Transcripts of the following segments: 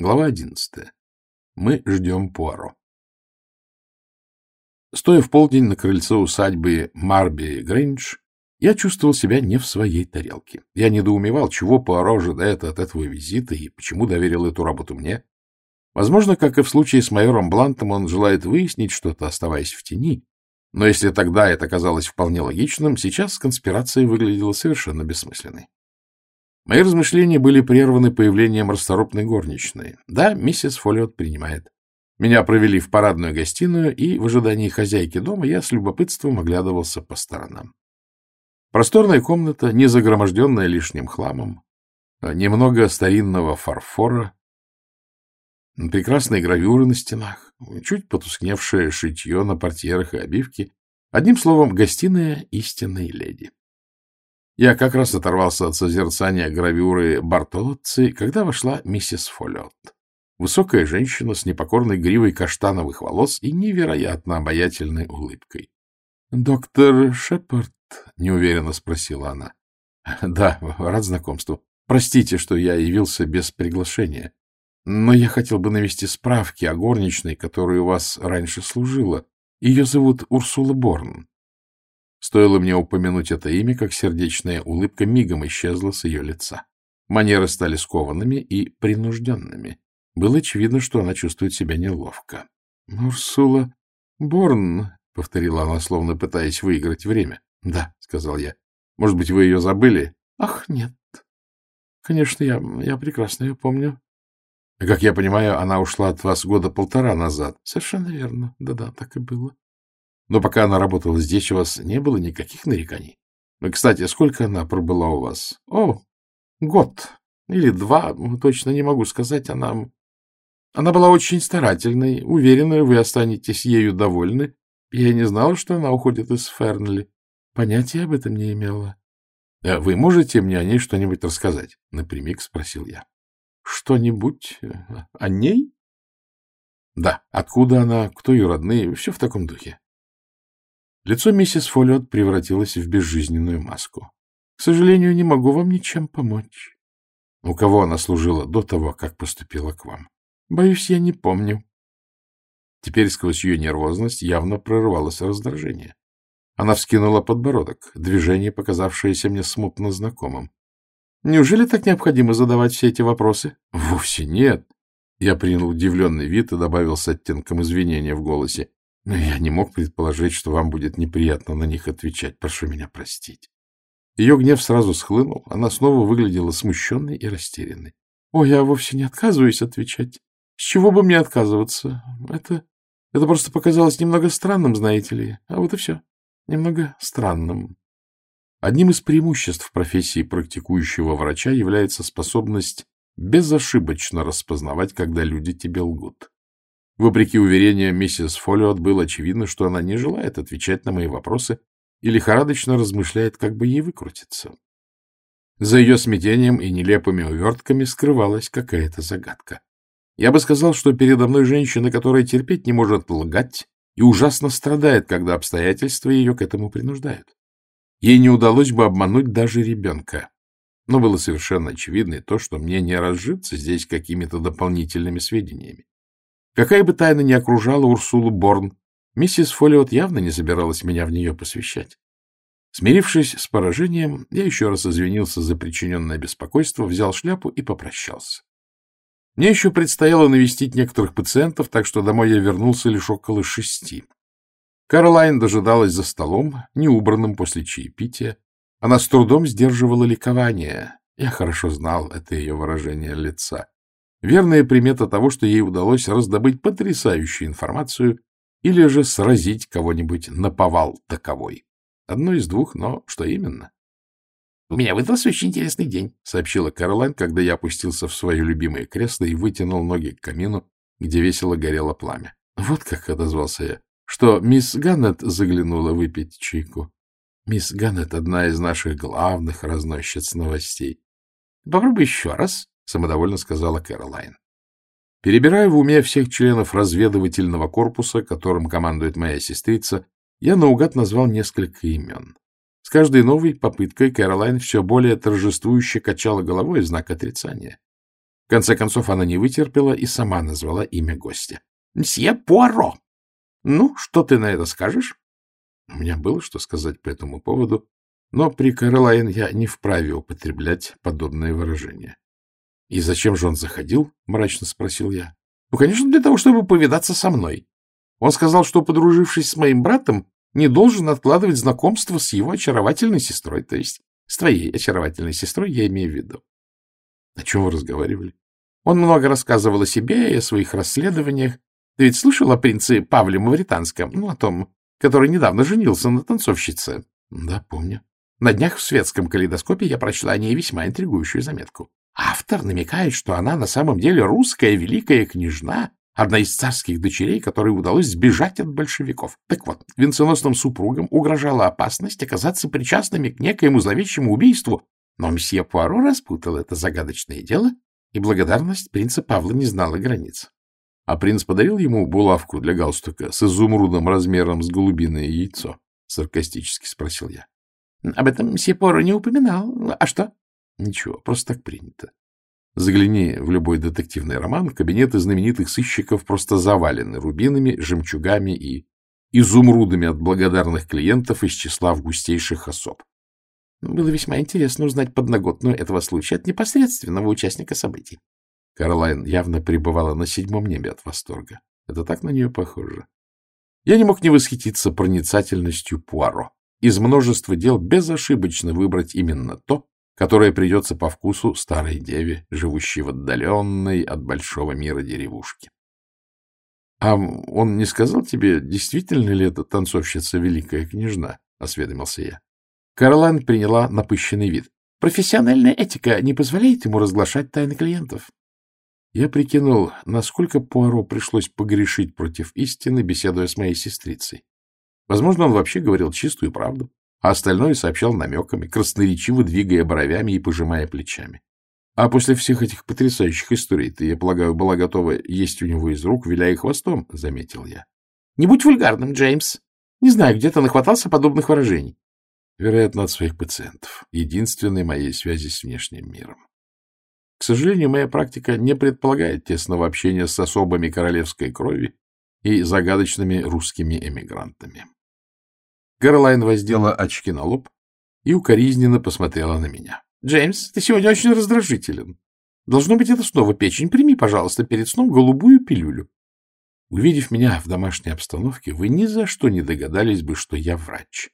Глава одиннадцатая. Мы ждем Пуаро. Стоя в полдень на крыльце усадьбы Марби Грейндж, я чувствовал себя не в своей тарелке. Я недоумевал, чего Пуаро ожидает от этого визита и почему доверил эту работу мне. Возможно, как и в случае с майором Блантом, он желает выяснить что-то, оставаясь в тени. Но если тогда это казалось вполне логичным, сейчас конспирация выглядела совершенно бессмысленной. Мои размышления были прерваны появлением расторопной горничной. Да, миссис Фолиот принимает. Меня провели в парадную гостиную, и в ожидании хозяйки дома я с любопытством оглядывался по сторонам. Просторная комната, не загроможденная лишним хламом, немного старинного фарфора, прекрасные гравюры на стенах, чуть потускневшее шитье на портьерах и обивке. Одним словом, гостиная истинной леди. Я как раз оторвался от созерцания гравюры Бартолотци, когда вошла миссис Фоллиот. Высокая женщина с непокорной гривой каштановых волос и невероятно обаятельной улыбкой. — Доктор Шепард? — неуверенно спросила она. — Да, рад знакомству. Простите, что я явился без приглашения. Но я хотел бы навести справки о горничной, которая у вас раньше служила. Ее зовут Урсула Борн. Стоило мне упомянуть это имя, как сердечная улыбка мигом исчезла с ее лица. Манеры стали скованными и принужденными. Было очевидно, что она чувствует себя неловко. — Урсула Борн, — повторила она, словно пытаясь выиграть время. — Да, — сказал я. — Может быть, вы ее забыли? — Ах, нет. Конечно, я, я прекрасно ее помню. — Как я понимаю, она ушла от вас года полтора назад. — Совершенно верно. Да-да, так и было. Но пока она работала здесь, у вас не было никаких нареканий. Кстати, сколько она пробыла у вас? О, год или два, точно не могу сказать. Она, она была очень старательной. Уверена, вы останетесь ею довольны. Я не знала, что она уходит из Фернли. Понятия об этом не имела. Э, — Вы можете мне о ней что-нибудь рассказать? — напрямик спросил я. — Что-нибудь э, о ней? — Да. Откуда она, кто ее родные, все в таком духе. Лицо миссис Фоллиот превратилось в безжизненную маску. — К сожалению, не могу вам ничем помочь. — У кого она служила до того, как поступила к вам? — Боюсь, я не помню. Теперь сквозь ее нервозность явно прорывалось раздражение. Она вскинула подбородок, движение, показавшееся мне смутно знакомым. — Неужели так необходимо задавать все эти вопросы? — Вовсе нет. Я принял удивленный вид и добавил с оттенком извинения в голосе. Но я не мог предположить, что вам будет неприятно на них отвечать. Прошу меня простить. Ее гнев сразу схлынул. Она снова выглядела смущенной и растерянной. — О, я вовсе не отказываюсь отвечать. С чего бы мне отказываться? Это, это просто показалось немного странным, знаете ли. А вот и все. Немного странным. Одним из преимуществ профессии практикующего врача является способность безошибочно распознавать, когда люди тебе лгут. Вопреки уверениям миссис Фоллиот было очевидно, что она не желает отвечать на мои вопросы и лихорадочно размышляет, как бы ей выкрутиться. За ее смятением и нелепыми увертками скрывалась какая-то загадка. Я бы сказал, что передо мной женщина, которая терпеть не может лгать и ужасно страдает, когда обстоятельства ее к этому принуждают. Ей не удалось бы обмануть даже ребенка. Но было совершенно очевидно и то, что мне не разжиться здесь какими-то дополнительными сведениями. Какая бы тайна ни окружала Урсулу Борн, миссис Фолиот явно не собиралась меня в нее посвящать. Смирившись с поражением, я еще раз извинился за причиненное беспокойство, взял шляпу и попрощался. Мне еще предстояло навестить некоторых пациентов, так что домой я вернулся лишь около шести. Каролайн дожидалась за столом, неубранным после чаепития. Она с трудом сдерживала ликование. Я хорошо знал это ее выражение лица. Верная примета того, что ей удалось раздобыть потрясающую информацию или же сразить кого-нибудь на повал таковой. Одно из двух, но что именно? — У меня выдался очень интересный день, — сообщила Каролайн, когда я опустился в свое любимое кресло и вытянул ноги к камину, где весело горело пламя. Вот как отозвался я. Что, мисс Ганнет заглянула выпить чайку? Мисс Ганнет — одна из наших главных разносчиц новостей. — Попробуй еще раз, — самодовольно сказала Кэролайн. Перебирая в уме всех членов разведывательного корпуса, которым командует моя сестрица, я наугад назвал несколько имен. С каждой новой попыткой Кэролайн все более торжествующе качала головой знак отрицания. В конце концов она не вытерпела и сама назвала имя гостя. — Мсье Пуаро! Ну, что ты на это скажешь? У меня было что сказать по этому поводу, но при Каролайн я не вправе употреблять подобное выражение. — И зачем же он заходил? — мрачно спросил я. — Ну, конечно, для того, чтобы повидаться со мной. Он сказал, что, подружившись с моим братом, не должен откладывать знакомство с его очаровательной сестрой, то есть с твоей очаровательной сестрой, я имею в виду. О чем вы разговаривали? Он много рассказывал о себе и о своих расследованиях. Ты ведь слышал о принце Павле Мавританском, ну, о том, который недавно женился на танцовщице? Да, помню. На днях в светском калейдоскопе я прочла о ней весьма интригующую заметку. Автор намекает, что она на самом деле русская великая княжна, одна из царских дочерей, которой удалось сбежать от большевиков. Так вот, венценосным супругам угрожала опасность оказаться причастными к некоему зловещему убийству, но мсье Пуаро распутал это загадочное дело, и благодарность принца Павла не знала границ. А принц подарил ему булавку для галстука с изумрудом размером с голубиное яйцо? — саркастически спросил я. — Об этом мсье Пуаро не упоминал. А что? — Ничего, просто так принято. Загляни в любой детективный роман, кабинеты знаменитых сыщиков просто завалены рубинами, жемчугами и изумрудами от благодарных клиентов из числа августейших особ. Было весьма интересно узнать подноготную этого случая от непосредственного участника событий. Каролайн явно пребывала на седьмом небе от восторга. Это так на нее похоже. Я не мог не восхититься проницательностью Пуаро. Из множества дел безошибочно выбрать именно то, которое придется по вкусу старой деве, живущей в отдаленной от большого мира деревушке. — А он не сказал тебе, действительно ли это танцовщица Великая Княжна? — осведомился я. Каролайн приняла напыщенный вид. Профессиональная этика не позволяет ему разглашать тайны клиентов. Я прикинул, насколько Пуаро пришлось погрешить против истины, беседуя с моей сестрицей. Возможно, он вообще говорил чистую правду, а остальное сообщал намеками, красноречиво двигая бровями и пожимая плечами. А после всех этих потрясающих историй ты, я полагаю, была готова есть у него из рук, виляя хвостом, — заметил я. — Не будь вульгарным, Джеймс. Не знаю, где ты нахватался подобных выражений. Вероятно, от своих пациентов. Единственной моей связи с внешним миром. К сожалению, моя практика не предполагает тесного общения с особами королевской крови и загадочными русскими эмигрантами. Кэролайн воздела очки на лоб и укоризненно посмотрела на меня. — Джеймс, ты сегодня очень раздражителен. Должно быть, это снова печень. Прими, пожалуйста, перед сном голубую пилюлю. Увидев меня в домашней обстановке, вы ни за что не догадались бы, что я врач.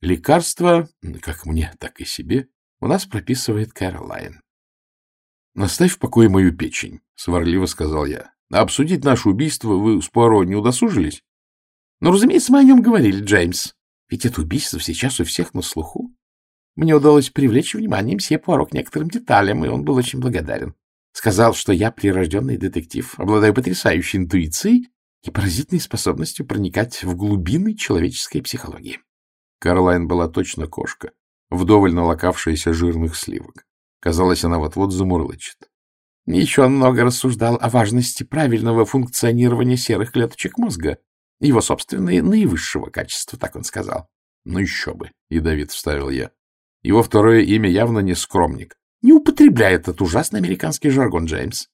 Лекарства, как мне, так и себе, у нас прописывает Кэролайн. — Наставь в покое мою печень, — сварливо сказал я. — А обсудить наше убийство вы с Пуаро не удосужились? — Ну, разумеется, мы о нем говорили, Джеймс. Ведь это убийство сейчас у всех на слуху. Мне удалось привлечь внимание мсье Пуаро некоторым деталям, и он был очень благодарен. Сказал, что я прирожденный детектив, обладаю потрясающей интуицией и поразительной способностью проникать в глубины человеческой психологии. Карлайн была точно кошка, вдоволь налокавшаяся жирных сливок. Казалось, она вот-вот замурлычет. Еще он много рассуждал о важности правильного функционирования серых клеточек мозга, его собственные наивысшего качества, так он сказал. — Ну еще бы, — ядовит вставил я. Его второе имя явно не скромник. Не употребляй этот ужасный американский жаргон, Джеймс.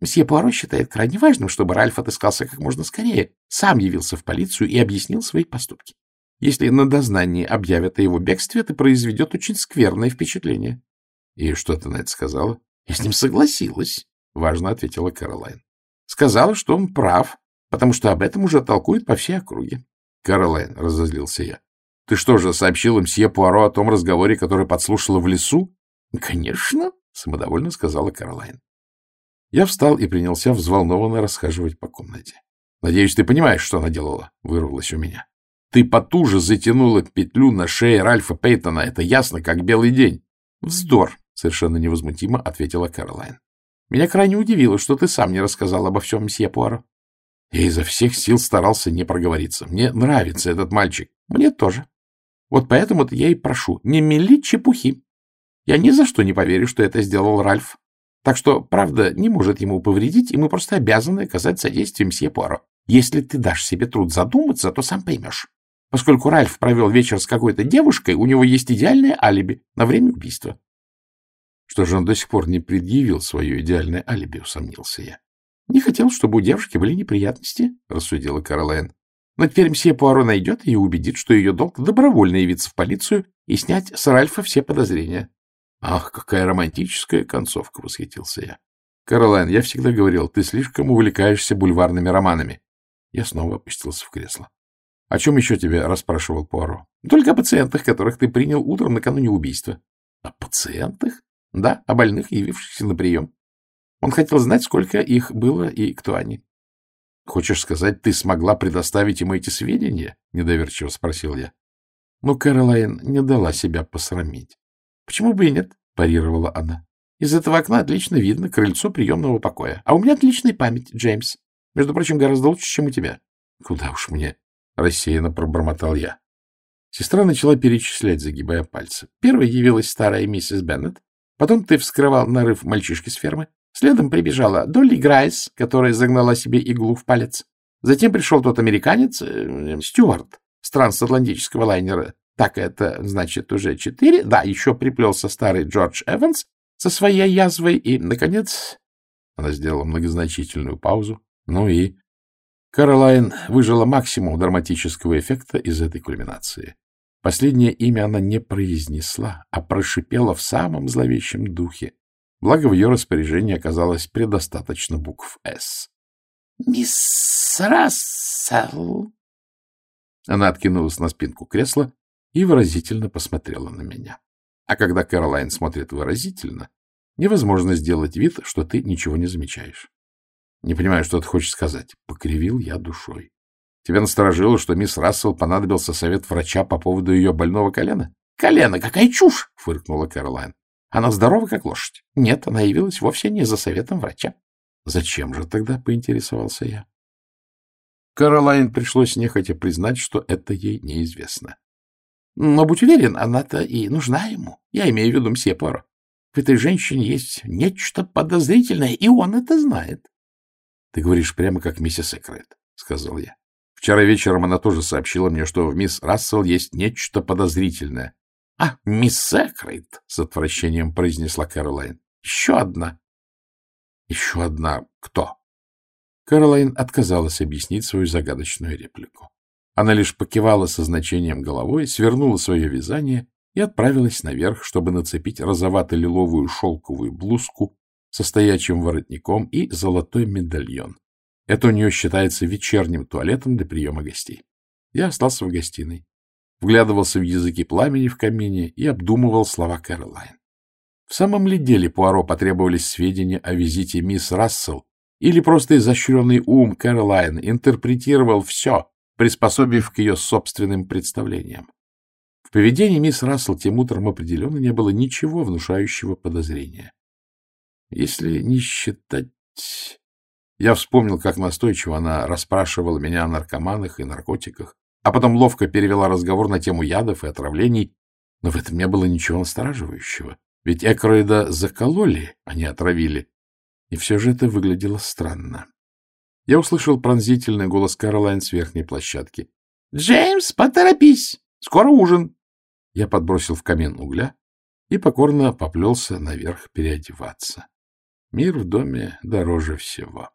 Мсье Пуаро считает крайне важным, чтобы Ральф отыскался как можно скорее, сам явился в полицию и объяснил свои поступки. Если на дознании объявят о его бегстве, это произведет очень скверное впечатление. — И что ты на это сказала? — Я с ним согласилась, — важно ответила Каролайн. — Сказала, что он прав, потому что об этом уже толкуют по всей округе. — Каролайн, — разозлился я, — ты что же, сообщил им Сье Пуаро о том разговоре, который подслушала в лесу? — Конечно, — самодовольно сказала Каролайн. Я встал и принялся взволнованно расхаживать по комнате. — Надеюсь, ты понимаешь, что она делала? — вырвалось у меня. Ты потуже затянула петлю на шее Ральфа Пейтона. Это ясно, как белый день. — Вздор, — совершенно невозмутимо ответила Кэролайн. — Меня крайне удивило, что ты сам не рассказал обо всем месье Пуаро. Я изо всех сил старался не проговориться. Мне нравится этот мальчик. Мне тоже. Вот поэтому-то я и прошу, не мели чепухи. Я ни за что не поверю, что это сделал Ральф. Так что правда не может ему повредить, и мы просто обязаны оказать содействие мсье Пуаро. Если ты дашь себе труд задуматься, то сам поймешь. Поскольку Ральф провел вечер с какой-то девушкой, у него есть идеальное алиби на время убийства. Что же он до сих пор не предъявил свое идеальное алиби, усомнился я. — Не хотел, чтобы у девушки были неприятности, — рассудила Каролайн. Но теперь мсье Пуаро найдет и убедит, что ее долг добровольно явиться в полицию и снять с Ральфа все подозрения. — Ах, какая романтическая концовка! — восхитился я. — Каролайн, я всегда говорил, ты слишком увлекаешься бульварными романами. Я снова опустился в кресло. — О чем еще тебе расспрашивал Пуаро? — Только о пациентах, которых ты принял утром накануне убийства. — О пациентах? — Да, о больных, явившихся на прием. Он хотел знать, сколько их было и кто они. Хочешь сказать, ты смогла предоставить ему эти сведения? — недоверчиво спросил я. Но Кэролайн не дала себя посрамить. — Почему бы и нет? — парировала она. — Из этого окна отлично видно крыльцо приемного покоя. А у меня отличная память, Джеймс. Между прочим, гораздо лучше, чем у тебя. — Куда уж мне? — рассеянно пробормотал я. Сестра начала перечислять, загибая пальцы. Первой явилась старая миссис Беннет. Потом ты вскрывал нарыв мальчишки с фермы. Следом прибежала Долли Грайс, которая загнала себе иглу в палец. Затем пришел тот американец, э, Стюарт, с трансатлантического лайнера. Так это, значит, уже четыре. Да, еще приплелся старый Джордж Эванс со своей язвой. И, наконец, она сделала многозначительную паузу. Ну и... Каролайн выжила максимум драматического эффекта из этой кульминации. Последнее имя она не произнесла, а прошипела в самом зловещем духе. Благо в ее распоряжении оказалось предостаточно букв «С». «Мисс Рассел!» Она откинулась на спинку кресла и выразительно посмотрела на меня. А когда Кэролайн смотрит выразительно, невозможно сделать вид, что ты ничего не замечаешь. Не понимаю, что ты хочешь сказать. Покривил я душой. Тебя насторожило, что мисс Рассел понадобился совет врача по поводу ее больного колена? — Колено, какая чушь! — фыркнула Кэролайн. Она здорова, как лошадь. Нет, она явилась вовсе не за советом врача. Зачем же тогда, поинтересовался я? Каролайн пришлось нехотя признать, что это ей неизвестно. Но, будь уверен, она-то и нужна ему. Я имею в виду мсье Поро. В этой женщине есть нечто подозрительное, и он это знает. — Ты говоришь прямо как миссис Экрейт, — сказал я. Вчера вечером она тоже сообщила мне, что в мисс Рассел есть нечто подозрительное. — А, мисс Секрейт, — с отвращением произнесла Кэролайн. — Еще одна. — Еще одна кто? Кэролайн отказалась объяснить свою загадочную реплику. Она лишь покивала со значением головой, свернула свое вязание и отправилась наверх, чтобы нацепить розовато-лиловую шелковую блузку со стоячим воротником и золотой медальон. Это у нее считается вечерним туалетом для приема гостей. Я остался в гостиной вглядывался в языки пламени в камине и обдумывал слова Кэролайн. В самом ли деле Пуаро потребовались сведения о визите мисс Рассел, или просто изощренный ум Кэролайн интерпретировал все, приспособив к ее собственным представлениям? В поведении мисс Рассел тем утром определенно не было ничего внушающего подозрения. Если не считать... Я вспомнил, как настойчиво она расспрашивала меня о наркоманах и наркотиках, а потом ловко перевела разговор на тему ядов и отравлений, но в этом не было ничего настораживающего. Ведь Экроида закололи, а не отравили. И все же это выглядело странно. Я услышал пронзительный голос Каролайн с верхней площадки. — Джеймс, поторопись! Скоро ужин! Я подбросил в камин угля и покорно поплелся наверх переодеваться. Мир в доме дороже всего.